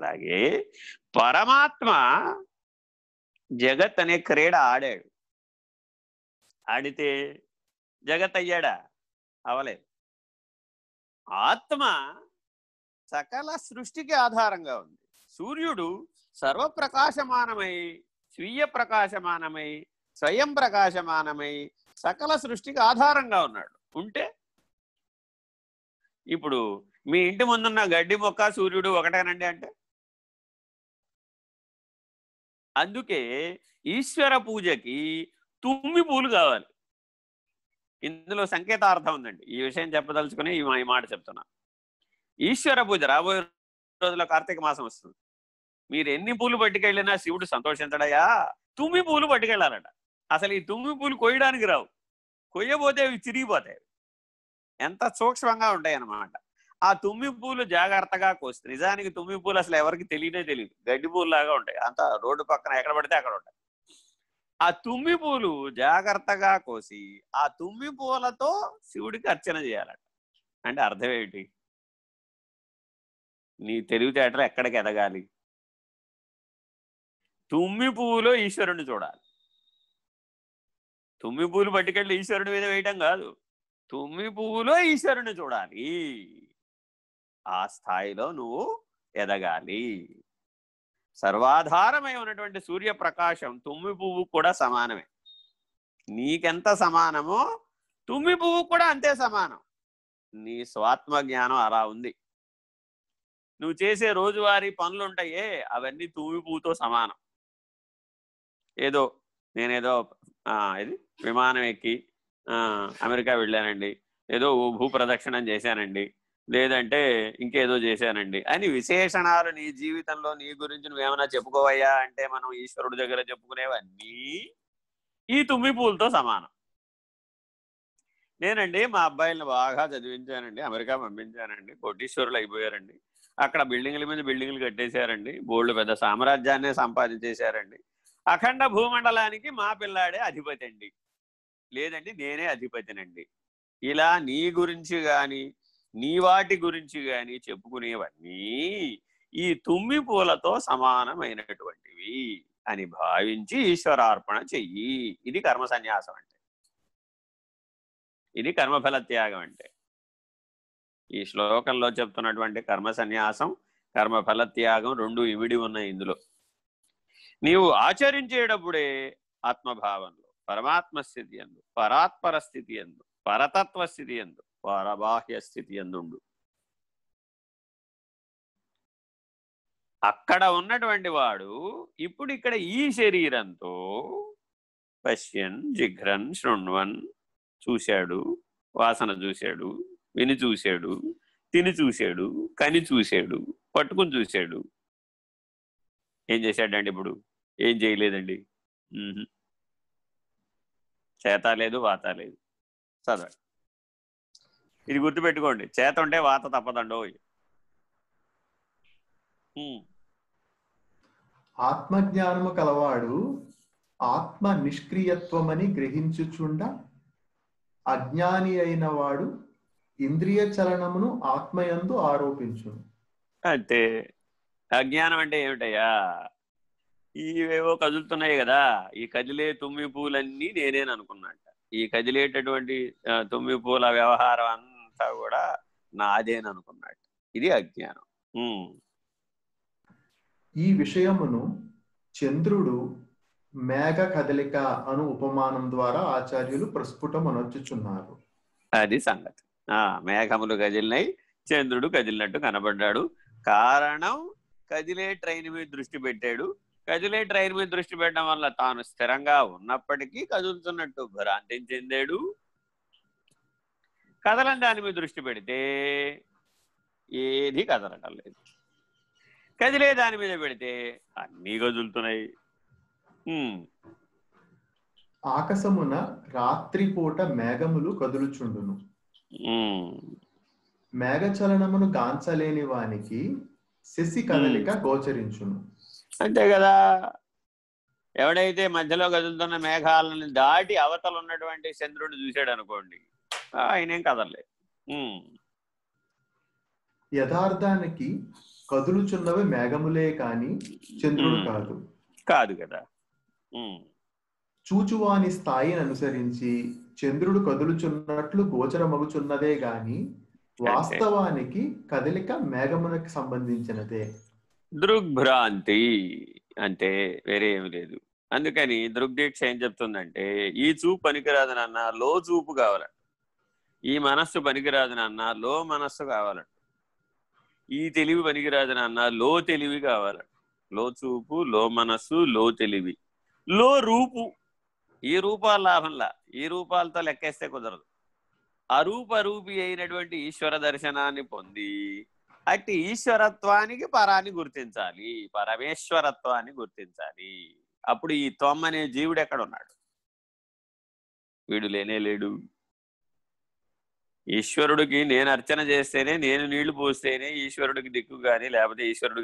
అలాగే పరమాత్మ జగత్ అనే క్రీడ ఆడాడు. ఆడితే జగత్ అయ్యాడా? అవలేదు. ఆత్మ సకల సృష్టికి ఆధారంగా ఉంది. సూర్యుడు సర్వప్రకాశమానమై స్వీయ ప్రకాశమానమై స్వయం ప్రకాశమానమై సకల సృష్టికి ఆధారంగా ఉన్నాడు. ఉంటే ఇప్పుడు మీ ఇంటి ముందున్న గడ్డి మొక్క సూర్యుడు ఒకటేనండి అంటే? అందుకే ఈశ్వర పూజకి తుమ్మి పూలు కావాలి. ఇందులో సంకేతార్థం ఉందండి. ఈ విషయం చెప్పదలుచుకుని ఈ మాట చెప్తున్నా. ఈశ్వర పూజ రాబోయే రోజుల్లో కార్తీక మాసం వస్తుంది. మీరు ఎన్ని పూలు పట్టుకెళ్ళినా శివుడు సంతోషించడయా? తుమ్మి పూలు పట్టుకెళ్ళాలట. అసలు ఈ తుమ్మి పూలు కొయ్యడానికి రావు. కొయ్యబోతే అవి చిరిగిపోతాయి. ఎంత సూక్ష్మంగా ఉంటాయి అన్నమాట ఆ తుమ్మి పూలు జాగ్రత్తగా కోసి నిజానికి తుమ్మి పూలు అసలు ఎవరికి తెలియనే తెలియదు. గడ్డి పూలు లాగా ఉంటాయి. అంత రోడ్డు పక్కన ఎక్కడ పడితే అక్కడ ఉంటాయి. ఆ తుమ్మి పూలు జాగ్రత్తగా కోసి ఆ తుమ్మి పూలతో శివుడికి అర్చన చేయాలట. అంటే అర్థం ఏమిటి నీ తెలివితేటలు ఎక్కడికి ఎదగాలి? తుమ్మి పువ్వులో ఈశ్వరుణ్ణి చూడాలి. తుమ్మి పువ్వులు పట్టుకెళ్ళి ఈశ్వరుడి మీద వేయటం కాదు. తుమ్మి పువ్వులో ఈశ్వరుని చూడాలి. ఆ స్థాయిలో నువ్వు ఎదగాలి. సర్వాధారమై ఉన్నటువంటి సూర్యప్రకాశం తుమ్మి పువ్వు కూడా సమానమే. నీకెంత సమానమో తుమ్మి పువ్వు కూడా అంతే సమానం. నీ స్వాత్మ జ్ఞానం అలా ఉంది. నువ్వు చేసే రోజువారీ పనులు ఉంటాయే అవన్నీ తుమ్మి పువ్వుతో సమానం. ఏదో నేనేదో ఇది విమానం ఎక్కి అమెరికా వెళ్ళానండి. ఏదో భూ ప్రదక్షిణం చేశానండి. లేదంటే ఇంకేదో చేశానండి. అని విశేషణాలు నీ జీవితంలో నీ గురించి నువ్వేమైనా చెప్పుకోవయ్యా అంటే మనం ఈశ్వరుడి దగ్గర చెప్పుకునేవన్నీ ఈ తుమ్మి పూలతో సమానం. నేనండి మా అబ్బాయిలను బాగా చదివించానండి అమెరికా పంపించానండి కోటీశ్వరులు అయిపోయారండి. అక్కడ బిల్డింగ్ల మీద బిల్డింగ్లు కట్టేశారండి బోల్డ్ పెద్ద సామ్రాజ్యాన్నే సంపాదించేశారండి. అఖండ భూమండలానికి మా పిల్లాడే అధిపతి అండి. లేదండి నేనే అధిపతినండి. ఇలా నీ గురించి కానీ నీ వాటి గురించి కానీ చెప్పుకునేవన్నీ ఈ తుమ్మి పూలతో సమానమైనటువంటివి అని భావించి ఈశ్వరార్పణ చెయ్యి. ఇది కర్మ సన్యాసం అంటే. ఇది కర్మఫల త్యాగం అంటే. ఈ శ్లోకంలో చెప్తున్నటువంటి కర్మ సన్యాసం కర్మఫల త్యాగం రెండు ఇమిడి ఉన్నాయి ఇందులో. నీవు ఆచరించేటప్పుడే ఆత్మభావంలో పరమాత్మ స్థితి ఎందు పరాత్పర స్థితి ఎందు పరతత్వ స్థితి ఎందు పరబాహ్య స్థితి ఎందుండు? అక్కడ ఉన్నటువంటి వాడు ఇప్పుడు ఇక్కడ ఈ శరీరంతో పశ్యన్ జిఘ్రన్ శృణ్వన్ చూశాడు వాసన చూశాడు విని చూశాడు తిని చూశాడు కని చూశాడు పట్టుకుని చూశాడు. ఏం చేశాడండి ఇప్పుడు? ఏం చేయలేదండి? చేత లేదు వాత లేదు. చదవండి. ఇది గుర్తుపెట్టుకోండి. చేత ఉంటే వాత తప్పదండో ఆత్మజ్ఞానము కలవాడు ఆత్మ నిష్క్రియత్వమని గ్రహించుచుండ అజ్ఞాని అయిన వాడు ఇంద్రియ చలనమును ఆత్మయందు ఆరోపించును. అంటే అజ్ఞానం అంటే ఏమిటయ్యా? ఇవేవో కదులుతున్నాయి కదా. ఈ కదిలే తుమ్మి పూలన్నీ నేనేననుకున్నట్ట ఈ కదిలేటటువంటి తుమ్మి పూల వ్యవహారం అంతా కూడా నాదేననుకున్నట్టు ఇది అజ్ఞానం. ఈ విషయమును చంద్రుడు మేఘ కదలిక అను ఉపమానం ద్వారా ఆచార్యులు ప్రస్ఫుటం అనొచ్చుచున్నారు అది సంగతి. ఆ మేఘములు కదిలినాయి చంద్రుడు కదిలినట్టు కనబడ్డాడు. కారణం కదిలే ట్రైన్ మీద దృష్టి పెట్టాడు. కదిలే ట్రైన్ మీద దృష్టి పెట్టడం వల్ల తాను స్థిరంగా ఉన్నప్పటికీ కదులుతున్నట్టు భ్రాంతి చెందాడు. కదలని దాని మీద దృష్టి పెడితే ఏది కదలటం లేదు. కదిలే దాని మీద పెడితే అన్నీ కదులుతున్నాయి ఆకాశమున రాత్రిపూట మేఘములు కదులుచుండును. మేఘచలనమును గాంచలేని వానికి శశి కదలిక గోచరించును. అంతే కదా. ఎవడైతే మధ్యలో కదులుతున్న మేఘాలను దాటి అవతల ఉన్నటువంటి చంద్రుడిని చూశాడు అనుకోండి ఆయనేం కదలలేదు యథార్థానికి కదులుచున్నవి మేఘములే కాని చంద్రుడు. కాదు. కాదు కదా. చూచువాని స్థాయిని అనుసరించి చంద్రుడు కదులుచున్నట్లు గోచరమగుచున్నదే గాని వాస్తవానికి కదలిక మేఘమునకు సంబంధించినదే. దృగ్భ్రాంతి అంటే వేరే ఏమి లేదు. అందుకని దృగ్దీక్ష ఏం చెప్తుందంటే ఈ చూపు పనికిరాదు నాన్న లో చూపు కావాలంట. ఈ మనస్సు పనికిరాదు నాన్న లో మనస్సు కావాలంట. ఈ తెలివి పనికిరాదు నాన్న లో తెలివి కావాలంట. లో చూపు లో మనస్సు లో తెలివి. లో రూపు. ఈ రూపాల లాభంలా ఈ రూపాలతో లెక్కేస్తే కుదరదు. అరూపరూపి అయినటువంటి ఈశ్వర దర్శనాన్ని పొంది అట్టి ఈశ్వరత్వానికి పరాన్ని గుర్తించాలి. పరమేశ్వరత్వాన్ని గుర్తించాలి. అప్పుడు ఈ త్వం అనే జీవుడు ఎక్కడ ఉన్నాడు వీడు లేనే లేడు. ఈశ్వరుడికి నేను అర్చన చేస్తేనే నేను నీళ్ళు పోస్తేనే ఈశ్వరుడికి దిక్కు కానీ లేకపోతే ఈశ్వరుడికి